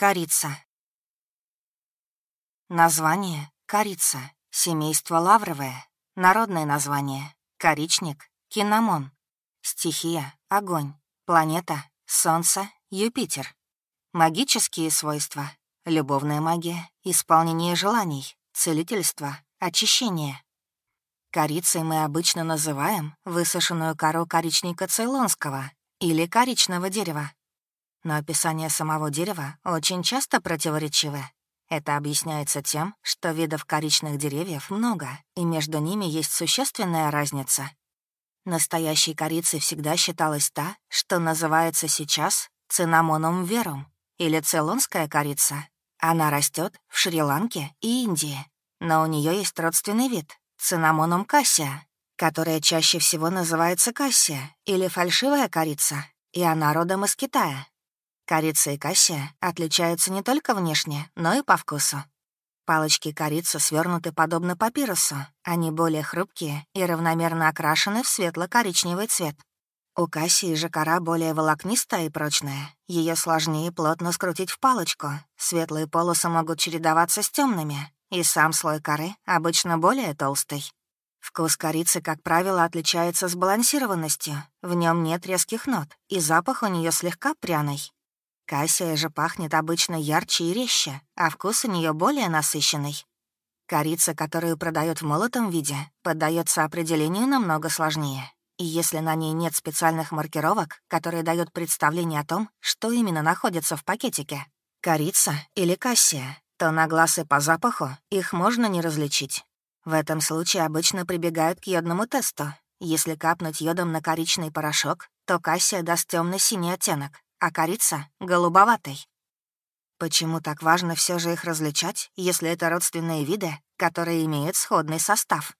Корица. Название — корица, семейство лавровое, народное название — коричник, кинамон, стихия — огонь, планета — солнце, Юпитер. Магические свойства — любовная магия, исполнение желаний, целительство, очищение. Корицей мы обычно называем высушенную кору коричника цейлонского или коричного дерева. Но описание самого дерева очень часто противоречивы. Это объясняется тем, что видов коричных деревьев много, и между ними есть существенная разница. Настоящей корицей всегда считалась та, что называется сейчас цинамоном верум или цейлонская корица. Она растет в Шри-Ланке и Индии, но у нее есть родственный вид — цинамоном кассия, которая чаще всего называется кассия или фальшивая корица, и она родом из Китая. Корица и кассия отличаются не только внешне, но и по вкусу. Палочки корицы свернуты подобно папирусу, они более хрупкие и равномерно окрашены в светло-коричневый цвет. У кассии же кора более волокнистая и прочная. Ее сложнее плотно скрутить в палочку. Светлые полосы могут чередоваться с темными, и сам слой коры обычно более толстый. Вкус корицы, как правило, отличается сбалансированностью. В нем нет резких нот, и запах у нее слегка пряный. Кассия же пахнет обычно ярче и резче, а вкус у нее более насыщенный. Корица, которую продают в молотом виде, поддается определению намного сложнее. И если на ней нет специальных маркировок, которые дают представление о том, что именно находится в пакетике, корица или кассия, то на глаз и по запаху их можно не различить. В этом случае обычно прибегают к йодному тесту. Если капнуть йодом на коричный порошок, то кассия даст темно синий оттенок, а корица — голубоватый. Почему так важно все же их различать, если это родственные виды, которые имеют сходный состав?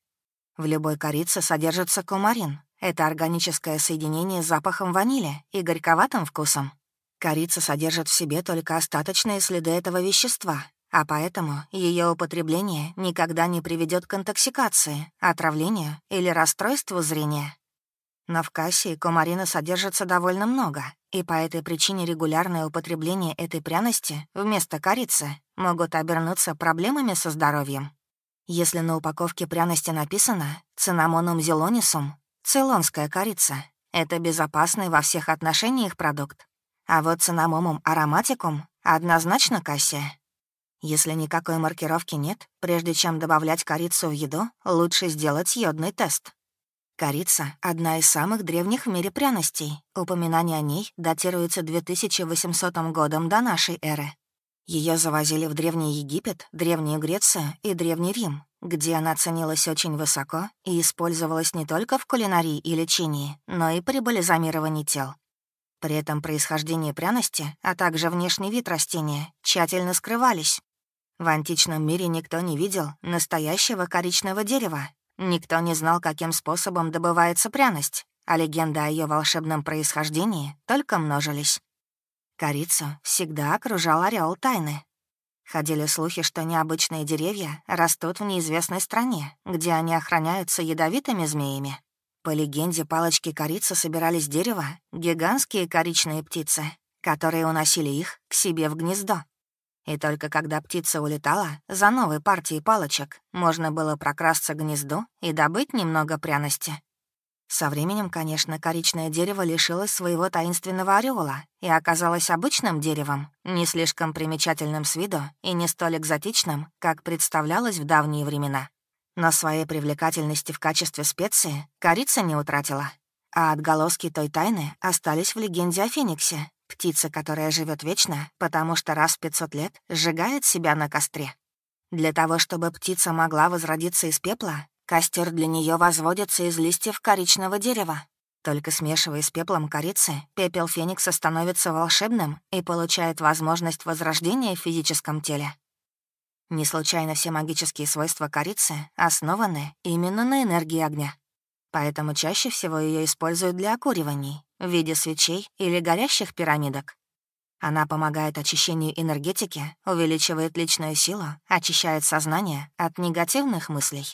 В любой корице содержится кумарин. Это органическое соединение с запахом ванили и горьковатым вкусом. Корица содержит в себе только остаточные следы этого вещества, а поэтому ее употребление никогда не приведет к интоксикации, отравлению или расстройству зрения. Но в кассии кумарина содержится довольно много, и по этой причине регулярное употребление этой пряности вместо корицы могут обернуться проблемами со здоровьем. Если на упаковке пряности написано «цинамоном зелонисум» — цейлонская корица, это безопасный во всех отношениях продукт. А вот цинамомум ароматикум — однозначно кассия. Если никакой маркировки нет, прежде чем добавлять корицу в еду, лучше сделать йодный тест. Корица — одна из самых древних в мире пряностей. Упоминание о ней датируется 2800 годом до нашей эры. Ее завозили в Древний Египет, Древнюю Грецию и Древний Рим, где она ценилась очень высоко и использовалась не только в кулинарии и лечении, но и при бальзамировании тел. При этом происхождение пряности, а также внешний вид растения тщательно скрывались. В античном мире никто не видел настоящего коричного дерева, Никто не знал, каким способом добывается пряность, а легенды о ее волшебном происхождении только множились. Корицу всегда окружал ореол тайны. Ходили слухи, что необычные деревья растут в неизвестной стране, где они охраняются ядовитыми змеями. По легенде, палочки корицы собирались дерева гигантские коричные птицы, которые уносили их к себе в гнездо. И только когда птица улетала за новой партией палочек, можно было прокрасться к гнезду и добыть немного пряности. Со временем, конечно, коричное дерево лишилось своего таинственного ореола и оказалось обычным деревом, не слишком примечательным с виду и не столь экзотичным, как представлялось в давние времена. Но своей привлекательности в качестве специи корица не утратила, а отголоски той тайны остались в легенде о Фениксе, Птица, которая живет вечно, потому что раз в 500 лет сжигает себя на костре. Для того, чтобы птица могла возродиться из пепла, костер для нее возводится из листьев коричного дерева. Только смешивая с пеплом корицы, пепел феникса становится волшебным и получает возможность возрождения в физическом теле. Не случайно все магические свойства корицы основаны именно на энергии огня. Поэтому чаще всего ее используют для окуриваний, в виде свечей или горящих пирамидок. Она помогает очищению энергетики, увеличивает личную силу, очищает сознание от негативных мыслей.